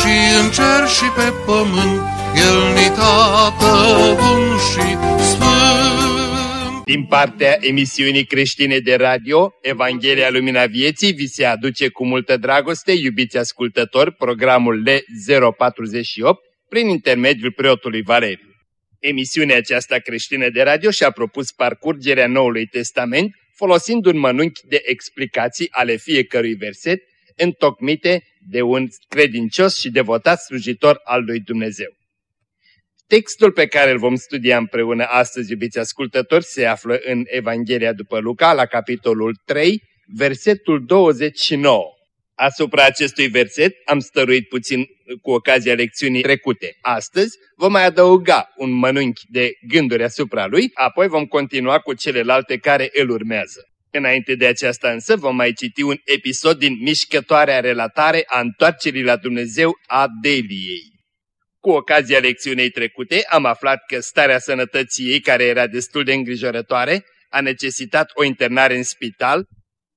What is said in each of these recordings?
și în cer și pe pământ, El ni tată bun și sfânt. Din partea emisiunii creștine de radio, Evanghelia Lumina Vieții vi se aduce cu multă dragoste, iubiți ascultători, programul L048 prin intermediul preotului Valeriu. Emisiunea aceasta creștină de radio și-a propus parcurgerea Noului Testament folosind un mănunchi de explicații ale fiecărui verset întocmite de un credincios și devotat slujitor al lui Dumnezeu. Textul pe care îl vom studia împreună astăzi, iubiți ascultători, se află în Evanghelia după Luca, la capitolul 3, versetul 29. Asupra acestui verset am stăruit puțin cu ocazia lecțiunii trecute. Astăzi vom mai adăuga un mănânchi de gânduri asupra lui, apoi vom continua cu celelalte care îl urmează. Înainte de aceasta însă vom mai citi un episod din mișcătoarea relatare a întoarcerii la Dumnezeu a Deliei. Cu ocazia lecțiunei trecute am aflat că starea sănătății ei, care era destul de îngrijorătoare, a necesitat o internare în spital,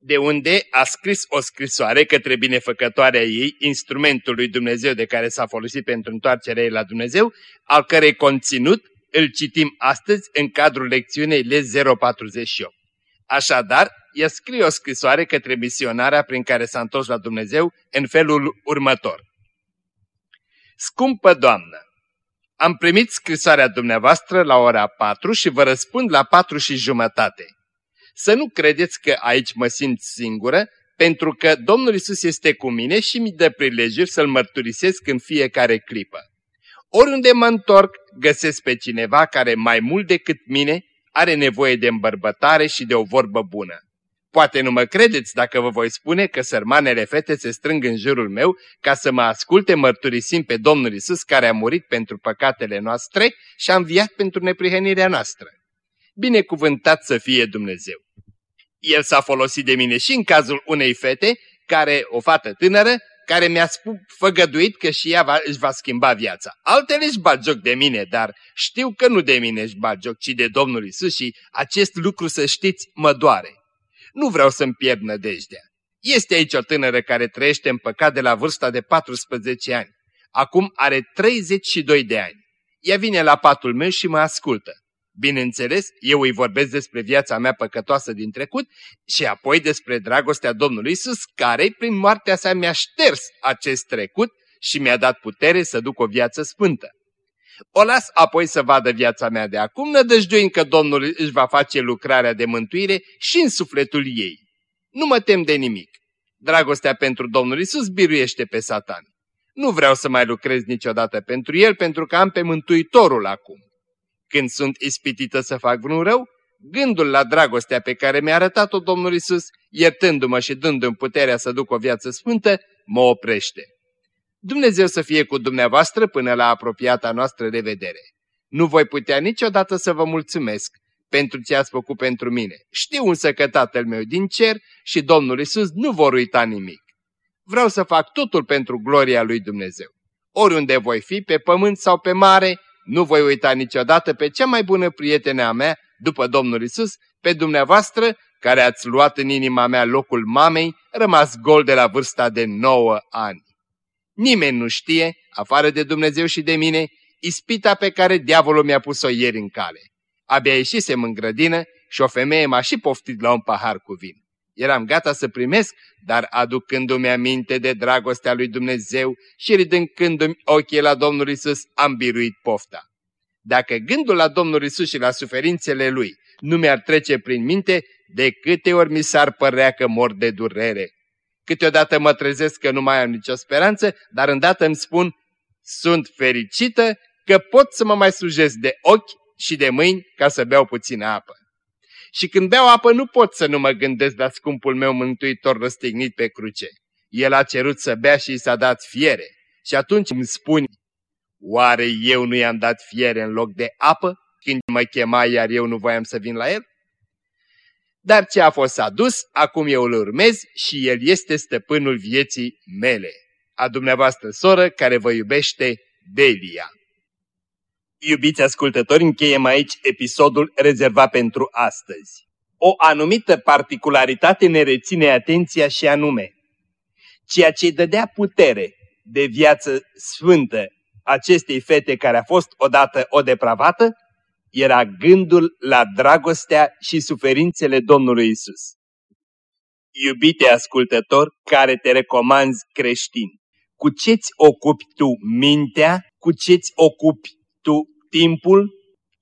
de unde a scris o scrisoare către binefăcătoarea ei, instrumentul lui Dumnezeu de care s-a folosit pentru întoarcerea ei la Dumnezeu, al cărei conținut îl citim astăzi în cadrul lecțiunei L048. Așadar, ea scrie o scrisoare către misionarea prin care s-a întors la Dumnezeu în felul următor. Scumpă Doamnă, am primit scrisoarea dumneavoastră la ora 4 și vă răspund la 4 și jumătate. Să nu credeți că aici mă simt singură, pentru că Domnul Isus este cu mine și mi dă prilejuri să-L mărturisesc în fiecare clipă. Oriunde mă întorc, găsesc pe cineva care mai mult decât mine are nevoie de îmbărbătare și de o vorbă bună. Poate nu mă credeți dacă vă voi spune că sărmanele fete se strâng în jurul meu ca să mă asculte mărturisim pe Domnul Isus care a murit pentru păcatele noastre și a înviat pentru neprihănirea noastră. Binecuvântat să fie Dumnezeu! El s-a folosit de mine și în cazul unei fete, care, o fată tânără, care mi-a făgăduit că și ea va, își va schimba viața. Altele își bat joc de mine, dar știu că nu de mine își bat joc, ci de Domnul Isus și acest lucru, să știți, mă doare. Nu vreau să-mi pierd nădejdea. Este aici o tânără care trăiește în păcat de la vârsta de 14 ani. Acum are 32 de ani. Ea vine la patul meu și mă ascultă. Bineînțeles, eu îi vorbesc despre viața mea păcătoasă din trecut și apoi despre dragostea Domnului Isus, care prin moartea sa mi-a șters acest trecut și mi-a dat putere să duc o viață sfântă. O las apoi să vadă viața mea de acum, nădăjduind că Domnul își va face lucrarea de mântuire și în sufletul ei. Nu mă tem de nimic. Dragostea pentru Domnul Isus biruiește pe Satan. Nu vreau să mai lucrez niciodată pentru el, pentru că am pe Mântuitorul acum. Când sunt ispitită să fac vreun rău, gândul la dragostea pe care mi-a arătat-o Domnul Isus, iertându-mă și dându-mi puterea să duc o viață sfântă, mă oprește. Dumnezeu să fie cu dumneavoastră până la apropiata noastră revedere. Nu voi putea niciodată să vă mulțumesc pentru ce ați făcut pentru mine. Știu însă că Tatăl meu din cer și Domnul Isus nu vor uita nimic. Vreau să fac totul pentru gloria lui Dumnezeu. Oriunde voi fi, pe pământ sau pe mare, nu voi uita niciodată pe cea mai bună prietenea mea, după Domnul Isus, pe dumneavoastră, care ați luat în inima mea locul mamei, rămas gol de la vârsta de 9 ani. Nimeni nu știe, afară de Dumnezeu și de mine, ispita pe care diavolul mi-a pus-o ieri în cale. Abia ieșisem în grădină și o femeie m-a și poftit la un pahar cu vin. Eram gata să primesc, dar aducându-mi aminte de dragostea lui Dumnezeu și ridâncându-mi ochii la Domnul Isus, am biruit pofta. Dacă gândul la Domnul Isus și la suferințele Lui nu mi-ar trece prin minte, de câte ori mi s-ar părea că mor de durere. Câteodată mă trezesc că nu mai am nicio speranță, dar îndată îmi spun, sunt fericită că pot să mă mai slujesc de ochi și de mâini ca să beau puțină apă. Și când beau apă nu pot să nu mă gândesc la scumpul meu mântuitor răstignit pe cruce. El a cerut să bea și i s-a dat fiere. Și atunci îmi spuni, oare eu nu i-am dat fiere în loc de apă când mă chema iar eu nu voiam să vin la el? Dar ce a fost adus, acum eu îl urmez și el este stăpânul vieții mele. A dumneavoastră soră care vă iubește, Delia. Iubiți ascultători, încheiem aici episodul rezervat pentru astăzi. O anumită particularitate ne reține atenția și anume, ceea ce dădea putere de viață sfântă acestei fete care a fost odată o depravată, era gândul la dragostea și suferințele Domnului Isus. Iubite ascultător care te recomanzi creștin, cu ce-ți ocupi tu mintea, cu ce-ți ocupi tu timpul,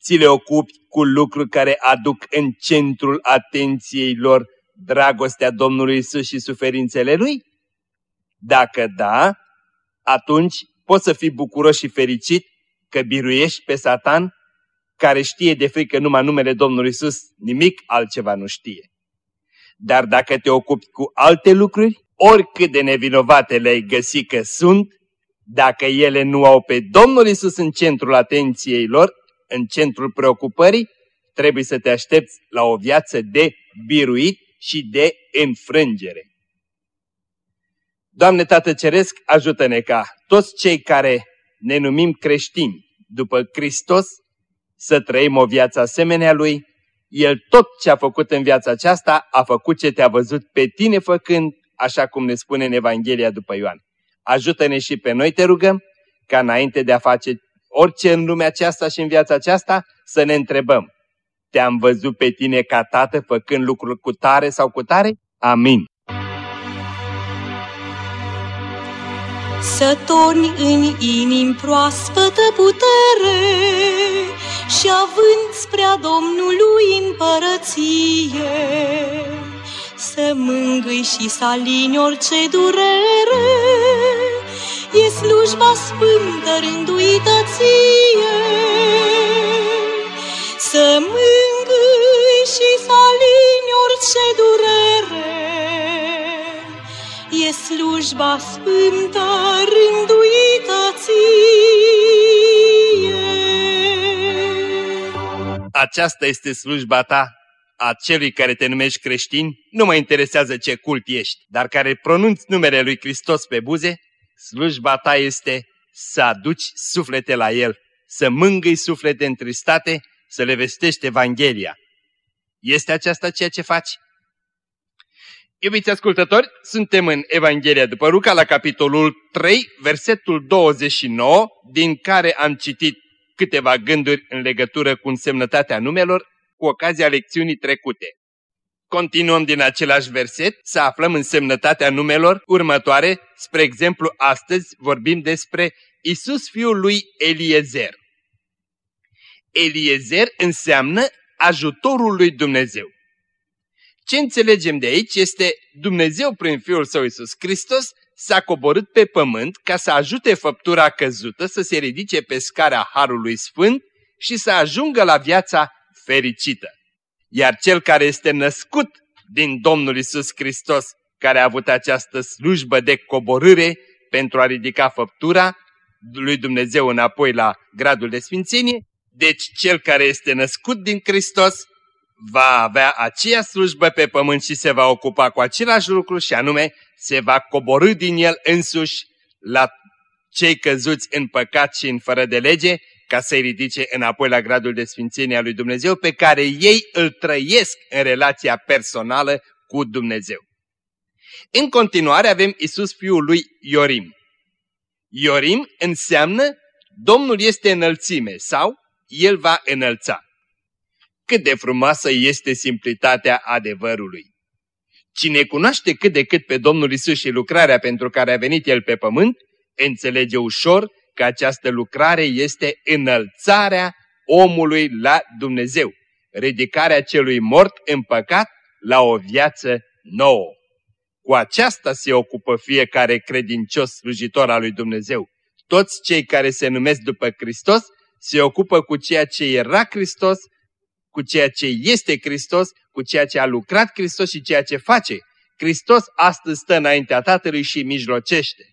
ți le ocupi cu lucruri care aduc în centrul atenției lor dragostea Domnului Isus și suferințele Lui? Dacă da, atunci poți să fii bucuros și fericit că biruiești pe Satan, care știe de frică numai numele Domnului Isus, nimic altceva nu știe. Dar dacă te ocupi cu alte lucruri, oricât de nevinovate le-ai găsi că sunt, dacă ele nu au pe Domnul Isus în centrul atenției lor, în centrul preocupării, trebuie să te aștepți la o viață de biruit și de înfrângere. Doamne Tată Ceresc, ajută-ne ca toți cei care ne numim creștini după Hristos să trăim o viață asemenea Lui. El tot ce a făcut în viața aceasta a făcut ce te-a văzut pe tine făcând, așa cum ne spune în Evanghelia după Ioan. Ajută-ne și pe noi te rugăm ca înainte de a face orice în lumea aceasta și în viața aceasta să ne întrebăm. Te-am văzut pe tine ca tată făcând lucruri cu tare sau cu tare? Amin. Să torni în inim proaspătă putere și având spre Domnului împărăție, să mângâi și să alini orice durere, e slujba sfântă rânduită ție. Să mângâi și să alini orice durere, e slujba sfântă rânduită ție. Aceasta este slujba ta, a celui care te numești creștin, nu mă interesează ce cult ești, dar care pronunți numele lui Hristos pe buze, slujba ta este să aduci suflete la El, să mângâi suflete întristate, să le vestești Evanghelia. Este aceasta ceea ce faci? Iubiți ascultători, suntem în Evanghelia după Luca, la capitolul 3, versetul 29, din care am citit câteva gânduri în legătură cu însemnătatea numelor cu ocazia lecțiunii trecute. Continuăm din același verset să aflăm însemnătatea numelor următoare, spre exemplu astăzi vorbim despre Isus fiul lui Eliezer. Eliezer înseamnă ajutorul lui Dumnezeu. Ce înțelegem de aici este Dumnezeu prin Fiul Său Iisus Hristos s-a coborât pe pământ ca să ajute făptura căzută să se ridice pe scara Harului Sfânt și să ajungă la viața fericită. Iar cel care este născut din Domnul Isus Hristos, care a avut această slujbă de coborâre pentru a ridica făptura lui Dumnezeu înapoi la gradul de sfințenie, deci cel care este născut din Hristos va avea aceea slujbă pe pământ și se va ocupa cu același lucru și anume se va coborâ din el însuși la cei căzuți în păcat și în fără de lege, ca să-i ridice înapoi la gradul de sfințenie a lui Dumnezeu, pe care ei îl trăiesc în relația personală cu Dumnezeu. În continuare avem Isus fiul lui Iorim. Iorim înseamnă Domnul este înălțime sau El va înălța. Cât de frumoasă este simplitatea adevărului. Cine cunoaște cât de cât pe Domnul Isus și lucrarea pentru care a venit El pe pământ, înțelege ușor că această lucrare este înălțarea omului la Dumnezeu, ridicarea celui mort în păcat la o viață nouă. Cu aceasta se ocupă fiecare credincios slujitor al lui Dumnezeu. Toți cei care se numesc după Hristos se ocupă cu ceea ce era Hristos, cu ceea ce este Hristos, cu ceea ce a lucrat Hristos și ceea ce face. Hristos astăzi stă înaintea Tatălui și mijlocește.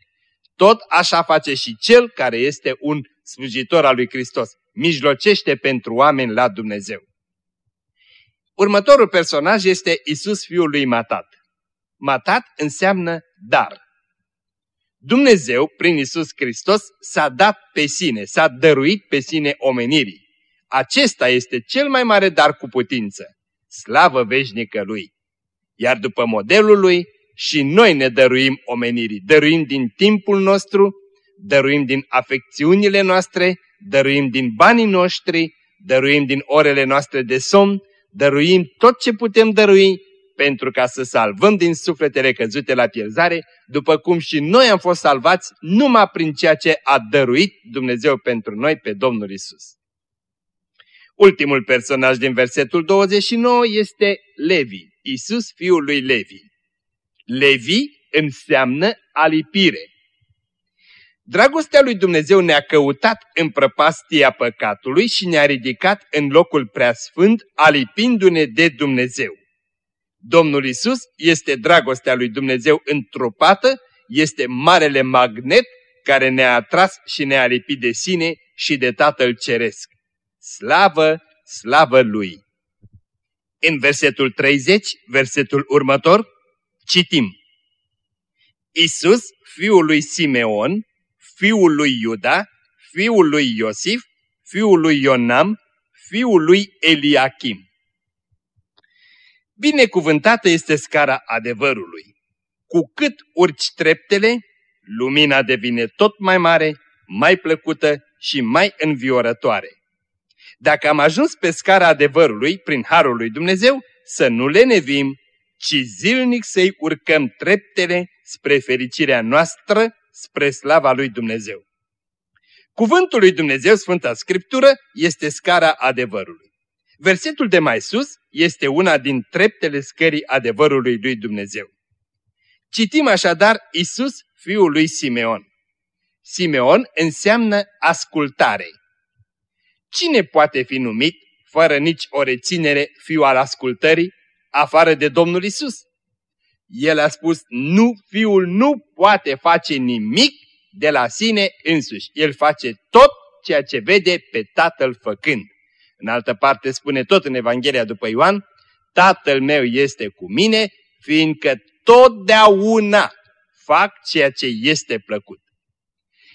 Tot așa face și cel care este un slujitor al lui Hristos. Mijlocește pentru oameni la Dumnezeu. Următorul personaj este Isus fiul lui Matat. Matat înseamnă dar. Dumnezeu, prin Isus Hristos, s-a dat pe sine, s-a dăruit pe sine omenirii. Acesta este cel mai mare dar cu putință, slavă veșnică Lui. Iar după modelul Lui, și noi ne dăruim omenirii, dăruim din timpul nostru, dăruim din afecțiunile noastre, dăruim din banii noștri, dăruim din orele noastre de somn, dăruim tot ce putem dărui pentru ca să salvăm din sufletele căzute la pierzare, după cum și noi am fost salvați numai prin ceea ce a dăruit Dumnezeu pentru noi pe Domnul Isus. Ultimul personaj din versetul 29 este Levi, Isus fiul lui Levi. Levi înseamnă alipire. Dragostea lui Dumnezeu ne-a căutat în prăpastia păcatului și ne-a ridicat în locul preasfânt, alipindu-ne de Dumnezeu. Domnul Isus este dragostea lui Dumnezeu întrupată, este marele magnet care ne-a atras și ne-a lipit de sine și de Tatăl Ceresc. Slavă, slavă Lui! În versetul 30, versetul următor, citim. Isus, fiul lui Simeon, fiul lui Iuda, fiul lui Iosif, fiul lui Ionam, fiul lui Eliachim. Binecuvântată este scara adevărului. Cu cât urci treptele, lumina devine tot mai mare, mai plăcută și mai înviorătoare. Dacă am ajuns pe scara adevărului, prin Harul lui Dumnezeu, să nu le nevim, ci zilnic să-i urcăm treptele spre fericirea noastră, spre slava lui Dumnezeu. Cuvântul lui Dumnezeu, Sfânta Scriptură, este scara adevărului. Versetul de mai sus este una din treptele scării adevărului lui Dumnezeu. Citim așadar Isus, fiul lui Simeon. Simeon înseamnă ascultare. Cine poate fi numit, fără nici o reținere, fiul al ascultării, afară de Domnul Isus? El a spus, nu, fiul nu poate face nimic de la sine însuși. El face tot ceea ce vede pe tatăl făcând. În altă parte spune tot în Evanghelia după Ioan, Tatăl meu este cu mine, fiindcă totdeauna fac ceea ce este plăcut.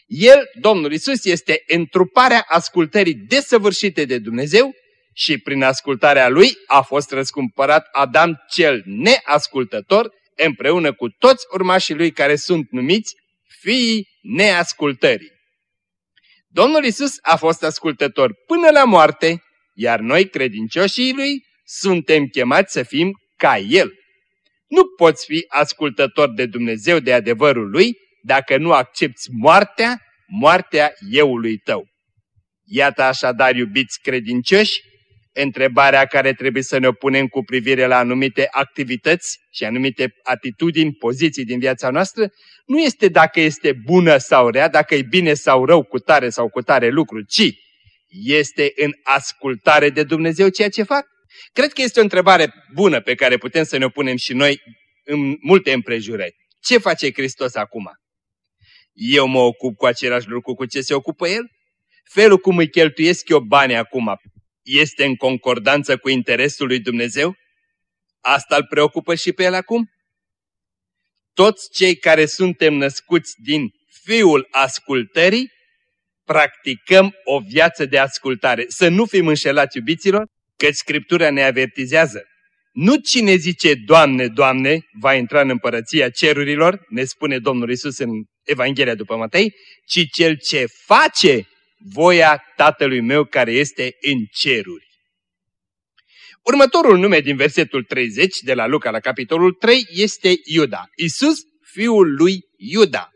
El, Domnul Isus, este întruparea ascultării desăvârșite de Dumnezeu și prin ascultarea lui a fost răscumpărat Adam cel neascultător împreună cu toți urmașii lui care sunt numiți fiii neascultării. Domnul Isus a fost ascultător până la moarte iar noi, credincioșii lui, suntem chemați să fim ca el. Nu poți fi ascultător de Dumnezeu de adevărul lui dacă nu accepti moartea, moartea euului tău. Iată așadar, iubiți credincioși, întrebarea care trebuie să ne punem cu privire la anumite activități și anumite atitudini, poziții din viața noastră, nu este dacă este bună sau rea, dacă e bine sau rău cu tare sau cu tare lucru, ci este în ascultare de Dumnezeu ceea ce fac? Cred că este o întrebare bună pe care putem să ne punem și noi în multe împrejurări. Ce face Hristos acum? Eu mă ocup cu același lucru cu ce se ocupă El? Felul cum îi cheltuiesc eu banii acum este în concordanță cu interesul lui Dumnezeu? Asta îl preocupă și pe El acum? Toți cei care suntem născuți din Fiul ascultării practicăm o viață de ascultare. Să nu fim înșelați, iubiților, că Scriptura ne avertizează. Nu cine zice, Doamne, Doamne, va intra în împărăția cerurilor, ne spune Domnul Isus în Evanghelia după Matei, ci cel ce face voia Tatălui meu care este în ceruri. Următorul nume din versetul 30 de la Luca la capitolul 3 este Iuda. Isus, fiul lui Iuda.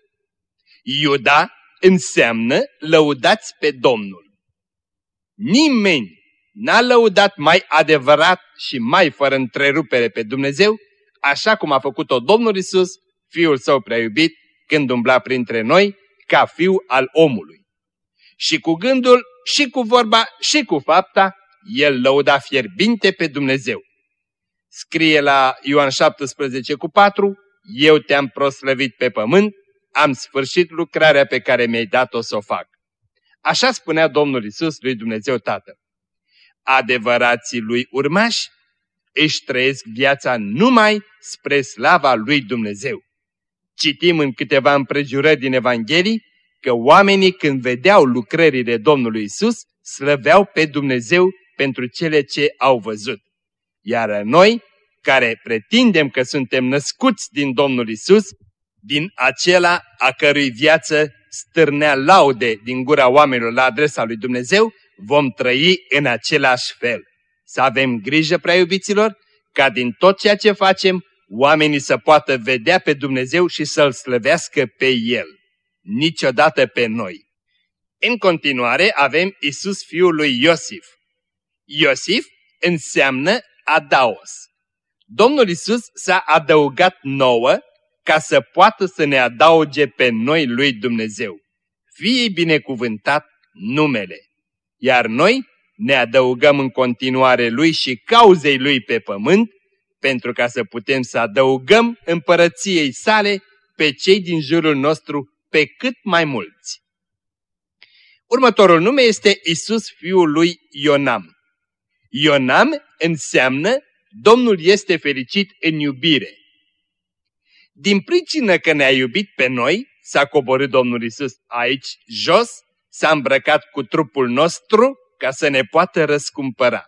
Iuda înseamnă lăudați pe Domnul. Nimeni n-a lăudat mai adevărat și mai fără întrerupere pe Dumnezeu, așa cum a făcut-o Domnul Isus, Fiul Său prea iubit, când umbla printre noi, ca Fiu al omului. Și cu gândul, și cu vorba, și cu fapta, el lăuda fierbinte pe Dumnezeu. Scrie la Ioan 17 cu 4, Eu te-am proslăvit pe pământ, am sfârșit lucrarea pe care mi-ai dat-o să o fac. Așa spunea Domnul Isus lui Dumnezeu Tatăl. Adevărații lui urmași își trăiesc viața numai spre slava lui Dumnezeu. Citim în câteva împrejurări din Evanghelii că oamenii când vedeau lucrările Domnului Isus, slăveau pe Dumnezeu pentru cele ce au văzut. Iar noi, care pretindem că suntem născuți din Domnul Isus, din acela a cărui viață stârnea laude din gura oamenilor la adresa lui Dumnezeu, vom trăi în același fel. Să avem grijă, prea iubiților, ca din tot ceea ce facem, oamenii să poată vedea pe Dumnezeu și să-L slăvească pe El. Niciodată pe noi. În continuare avem Isus fiul lui Iosif. Iosif înseamnă adaos. Domnul Isus s-a adăugat nouă ca să poată să ne adauge pe noi lui Dumnezeu. Fie binecuvântat numele. Iar noi ne adăugăm în continuare lui și cauzei lui pe pământ, pentru ca să putem să adăugăm împărăției sale pe cei din jurul nostru pe cât mai mulți. Următorul nume este Isus fiul lui Ionam. Ionam înseamnă Domnul este fericit în iubire. Din pricină că ne-a iubit pe noi, s-a coborât Domnul Isus aici jos, s-a îmbrăcat cu trupul nostru ca să ne poată răscumpăra.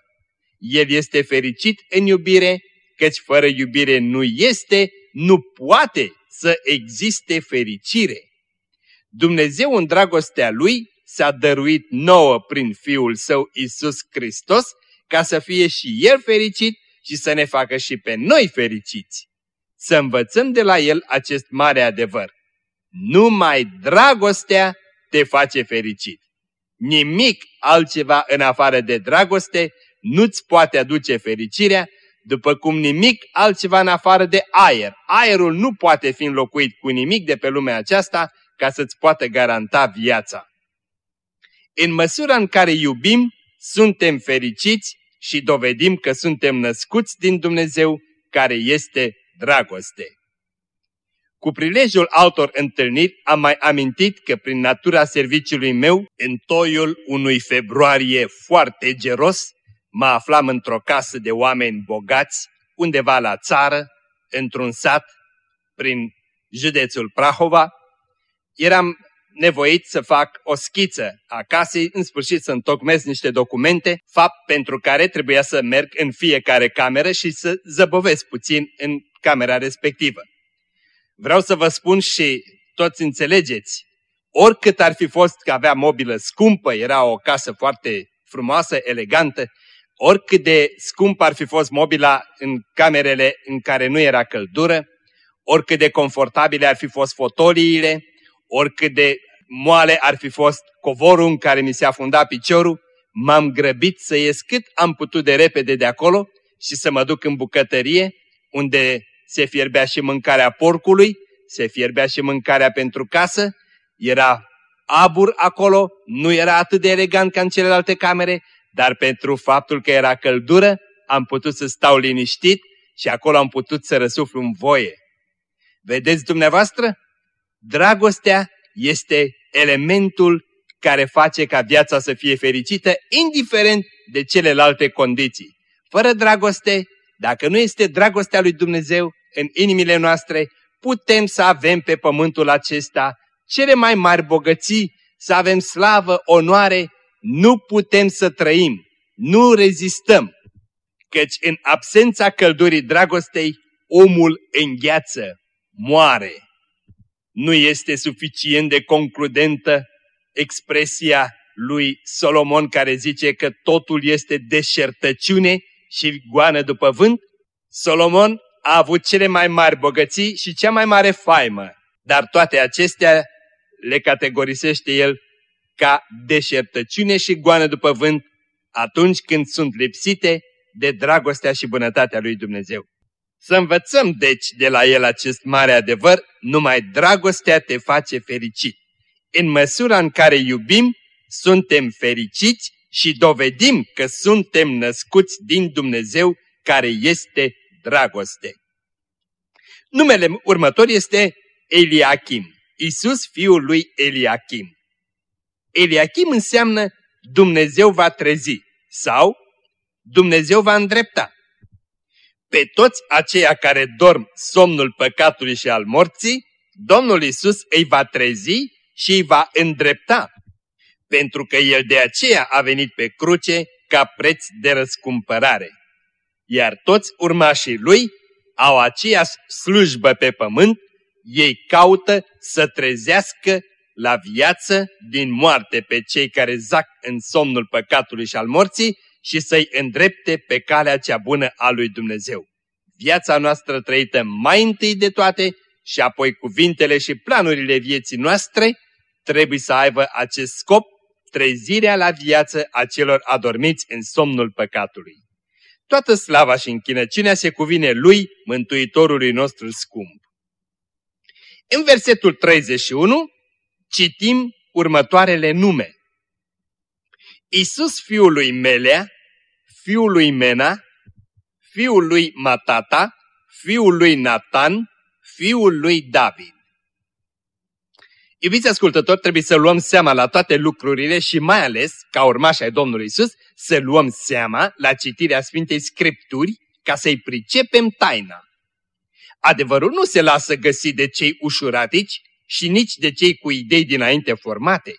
El este fericit în iubire, căci fără iubire nu este, nu poate să existe fericire. Dumnezeu în dragostea Lui s-a dăruit nouă prin Fiul Său Isus Hristos ca să fie și El fericit și să ne facă și pe noi fericiți. Să învățăm de la El acest mare adevăr. Numai dragostea te face fericit. Nimic altceva în afară de dragoste nu-ți poate aduce fericirea, după cum nimic altceva în afară de aer. Aerul nu poate fi înlocuit cu nimic de pe lumea aceasta ca să-ți poată garanta viața. În măsura în care iubim, suntem fericiți și dovedim că suntem născuți din Dumnezeu care este dragoste. Cu prilejul altor întâlniri am mai amintit că prin natura serviciului meu, în toiul unui februarie foarte geros, mă aflam într-o casă de oameni bogați, undeva la țară, într-un sat, prin județul Prahova. Eram nevoit să fac o schiță a casei, în sfârșit să întocmesc niște documente, fapt pentru care trebuia să merg în fiecare cameră și să zăbovesc puțin în camera respectivă. Vreau să vă spun și toți înțelegeți, oricât ar fi fost că avea mobilă scumpă, era o casă foarte frumoasă, elegantă, oricât de scump ar fi fost mobila în camerele în care nu era căldură, oricât de confortabile ar fi fost fotoliile, oricât de moale ar fi fost covorul în care mi se afunda piciorul, m-am grăbit să ies cât am putut de repede de acolo și să mă duc în bucătărie, unde se fierbea și mâncarea porcului, se fierbea și mâncarea pentru casă, era abur acolo, nu era atât de elegant ca în celelalte camere, dar pentru faptul că era căldură, am putut să stau liniștit și acolo am putut să răsuflu în voie. Vedeți dumneavoastră? Dragostea este elementul care face ca viața să fie fericită, indiferent de celelalte condiții. Fără dragoste, dacă nu este dragostea lui Dumnezeu în inimile noastre, putem să avem pe pământul acesta cele mai mari bogății, să avem slavă, onoare, nu putem să trăim, nu rezistăm, căci în absența căldurii dragostei, omul îngheață, moare. Nu este suficient de concludentă expresia lui Solomon care zice că totul este deșertăciune și goană după vânt? Solomon a avut cele mai mari bogății și cea mai mare faimă, dar toate acestea le categorisește el ca deșertăciune și goană după vânt atunci când sunt lipsite de dragostea și bunătatea lui Dumnezeu. Să învățăm deci de la el acest mare adevăr, numai dragostea te face fericit. În măsura în care iubim, suntem fericiți și dovedim că suntem născuți din Dumnezeu care este dragoste. Numele următor este Eliachim. Isus fiul lui Eliachim. Eliachim înseamnă Dumnezeu va trezi sau Dumnezeu va îndrepta. Pe toți aceia care dorm somnul păcatului și al morții, Domnul Isus îi va trezi și îi va îndrepta, pentru că El de aceea a venit pe cruce ca preț de răscumpărare. Iar toți urmașii Lui au aceeași slujbă pe pământ, ei caută să trezească la viață din moarte pe cei care zac în somnul păcatului și al morții și să-i îndrepte pe calea cea bună a lui Dumnezeu. Viața noastră trăită mai întâi de toate și apoi cuvintele și planurile vieții noastre trebuie să aibă acest scop, trezirea la viață a celor adormiți în somnul păcatului. Toată slava și închinăciunea se cuvine lui, Mântuitorului nostru scump. În versetul 31 citim următoarele nume. Isus fiul lui Melea, fiul lui Mena, fiul lui Matata, fiul lui Natan, fiul lui David. Iubiți ascultători, trebuie să luăm seama la toate lucrurile și mai ales, ca urmași ai Domnului Isus, să luăm seama la citirea Sfintei Scripturi ca să-i pricepem taina. Adevărul nu se lasă găsi de cei ușuratici și nici de cei cu idei dinainte formate.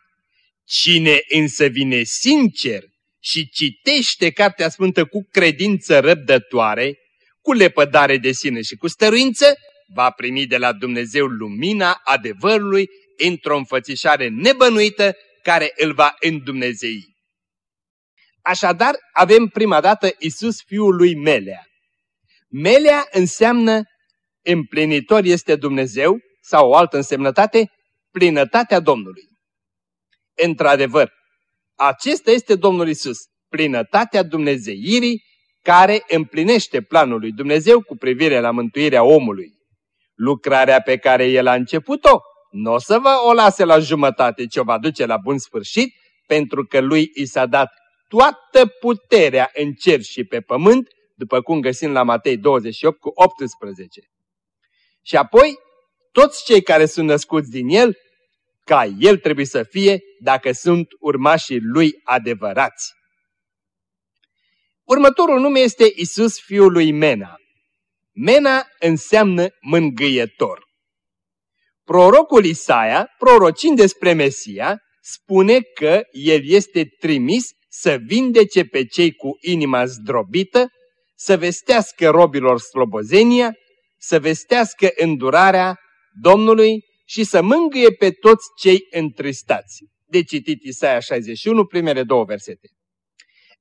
Cine însă vine sincer și citește Cartea Sfântă cu credință răbdătoare, cu lepădare de sine și cu stăruință, va primi de la Dumnezeu lumina adevărului într-o înfățișare nebănuită care îl va îndumnezei. Așadar, avem prima dată Isus fiul lui Melea. Melea înseamnă împlinitor este Dumnezeu sau o altă însemnătate, plinătatea Domnului. Într-adevăr, acesta este Domnul Isus, plinătatea Dumnezeirii care împlinește planul lui Dumnezeu cu privire la mântuirea omului. Lucrarea pe care El a început-o nu o să vă o lase la jumătate, ci o va duce la bun sfârșit, pentru că lui i s-a dat toată puterea în cer și pe pământ, după cum găsim la Matei 28 cu 18. Și apoi, toți cei care sunt născuți din el, ca el trebuie să fie dacă sunt urmașii lui adevărați. Următorul nume este Isus fiul lui Mena. Mena înseamnă mângâietor. Prorocul Isaia, prorocind despre Mesia, spune că el este trimis să vindece pe cei cu inima zdrobită, să vestească robilor slobozenia, să vestească îndurarea Domnului și să mângâie pe toți cei întristați. De citit Isaia 61, primele două versete.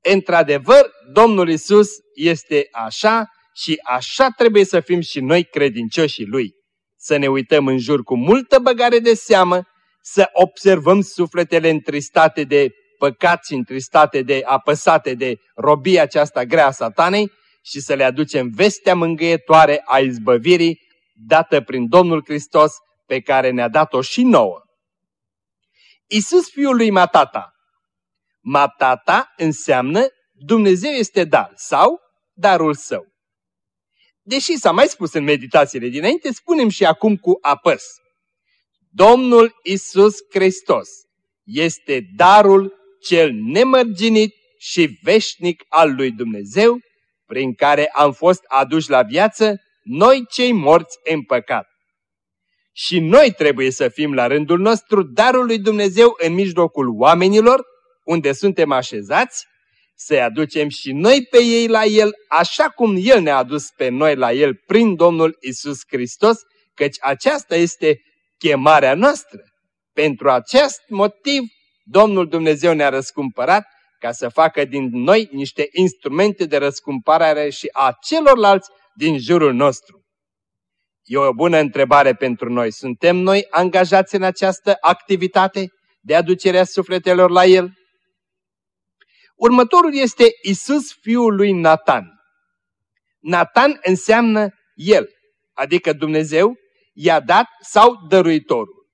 Într-adevăr, Domnul Isus este așa și așa trebuie să fim și noi credincioșii Lui să ne uităm în jur cu multă băgare de seamă, să observăm sufletele întristate de păcați, întristate de apăsate de robia aceasta grea a satanei și să le aducem vestea mângâietoare a izbăvirii dată prin Domnul Hristos pe care ne-a dat-o și nouă. Isus fiul lui Matata. Matata înseamnă Dumnezeu este dar sau darul său. Deși s-a mai spus în meditațiile dinainte, spunem și acum cu apăs. Domnul Isus Hristos este darul cel nemărginit și veșnic al lui Dumnezeu, prin care am fost aduși la viață noi cei morți în păcat. Și noi trebuie să fim la rândul nostru darul lui Dumnezeu în mijlocul oamenilor, unde suntem așezați, să-i aducem și noi pe ei la El, așa cum El ne-a adus pe noi la El prin Domnul Isus Hristos, căci aceasta este chemarea noastră. Pentru acest motiv, Domnul Dumnezeu ne-a răscumpărat ca să facă din noi niște instrumente de răscumpărare și a celorlalți din jurul nostru. E o bună întrebare pentru noi. Suntem noi angajați în această activitate de aducerea sufletelor la El? Următorul este Isus fiul lui Natan. Natan înseamnă el, adică Dumnezeu i-a dat sau dăruitorul.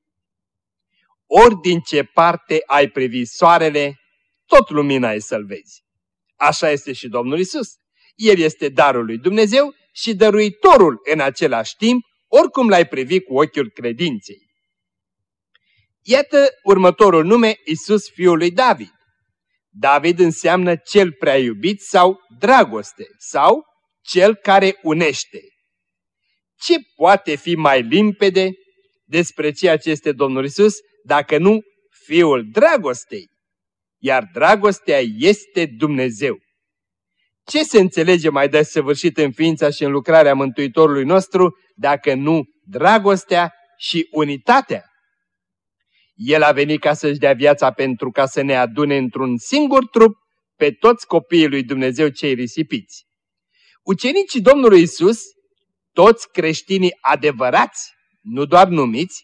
Ori din ce parte ai privi soarele, tot lumina e să-l vezi. Așa este și Domnul Isus. El este darul lui Dumnezeu și dăruitorul în același timp, oricum l-ai privi cu ochiul credinței. Iată următorul nume, Isus fiul lui David. David înseamnă cel prea iubit sau dragoste sau cel care unește. Ce poate fi mai limpede despre ceea ce este Domnul Isus dacă nu fiul dragostei? Iar dragostea este Dumnezeu. Ce se înțelege mai de săvârșit în ființa și în lucrarea Mântuitorului nostru dacă nu dragostea și unitatea? El a venit ca să-și dea viața pentru ca să ne adune într-un singur trup pe toți copiii lui Dumnezeu cei risipiți. Ucenicii Domnului Isus, toți creștinii adevărați, nu doar numiți,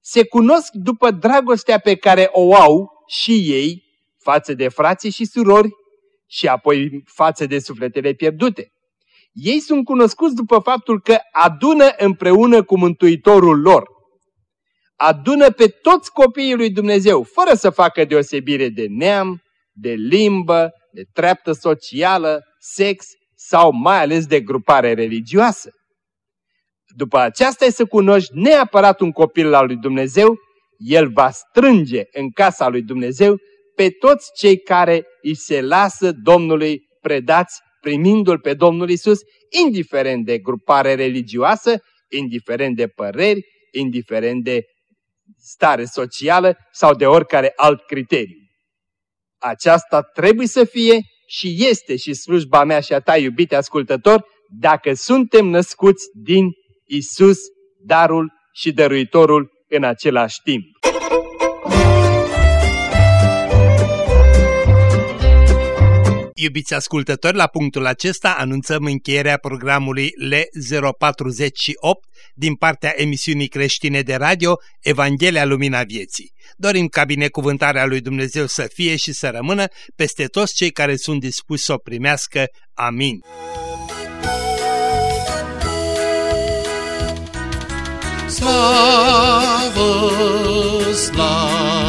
se cunosc după dragostea pe care o au și ei față de frații și surori și apoi față de sufletele pierdute. Ei sunt cunoscuți după faptul că adună împreună cu Mântuitorul lor. Adună pe toți copiii lui Dumnezeu, fără să facă deosebire de neam, de limbă, de treaptă socială, sex sau mai ales de grupare religioasă. După aceasta e să cunoști neapărat un copil al lui Dumnezeu, el va strânge în casa lui Dumnezeu pe toți cei care îi se lasă Domnului predați primindu-L pe Domnul Isus, indiferent de grupare religioasă, indiferent de păreri, indiferent de stare socială sau de oricare alt criteriu. Aceasta trebuie să fie și este și slujba mea și a ta, iubite ascultător, dacă suntem născuți din Isus, darul și dăruitorul în același timp. Iubiți ascultători, la punctul acesta anunțăm încheierea programului L048 din partea emisiunii creștine de radio Evanghelia Lumina Vieții. Dorim ca binecuvântarea lui Dumnezeu să fie și să rămână peste toți cei care sunt dispuși să o primească. Amin. Slavă, slavă,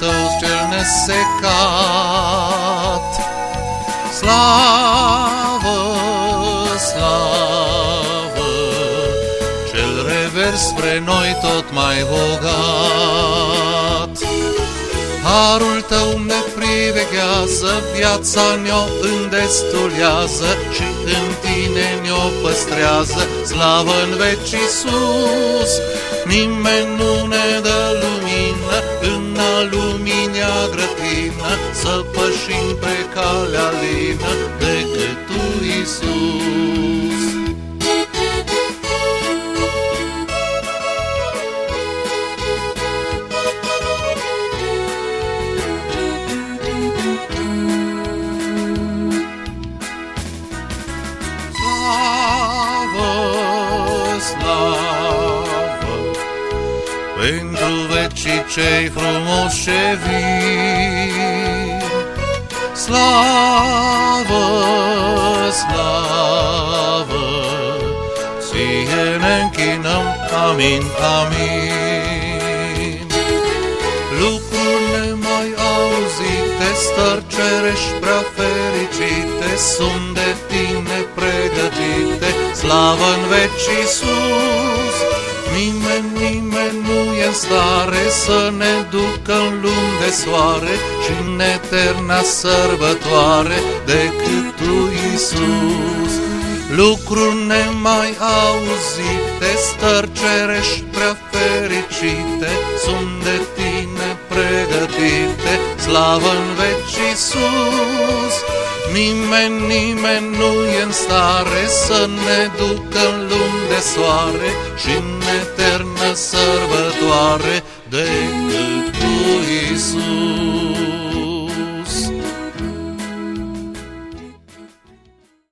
tău cel nesecat. Slavă, slavă, cel revers spre noi tot mai bogat. Harul tău ne priveghează, viața ne-o îndestulează și în tine ne-o păstrează, slavă în veci sus. Nimeni nu ne dă lumină în a luminea grătină, să pășim pe calea lină decât tu, Iisus. Vecii cei frumoși ce vin. Slavă, slavă, ție ne închinăm, amin, amin. Lucruri nemai auzite, stări cerești prea fericite, sunt de tine pregătite, slavă în veci sus. Nimeni, nimeni nu e în stare să ne ducă în luni de soare și în eterna sărbătoare decât tu, Iisus. Lucruri nemai auzite, stări cerești prea fericite, sunt de tine pregătite, slavă în veci sus. Nimeni, nimeni nu e în stare să ne ducă în luni de soare și în eternă sărbătoare decât tu, Iisus.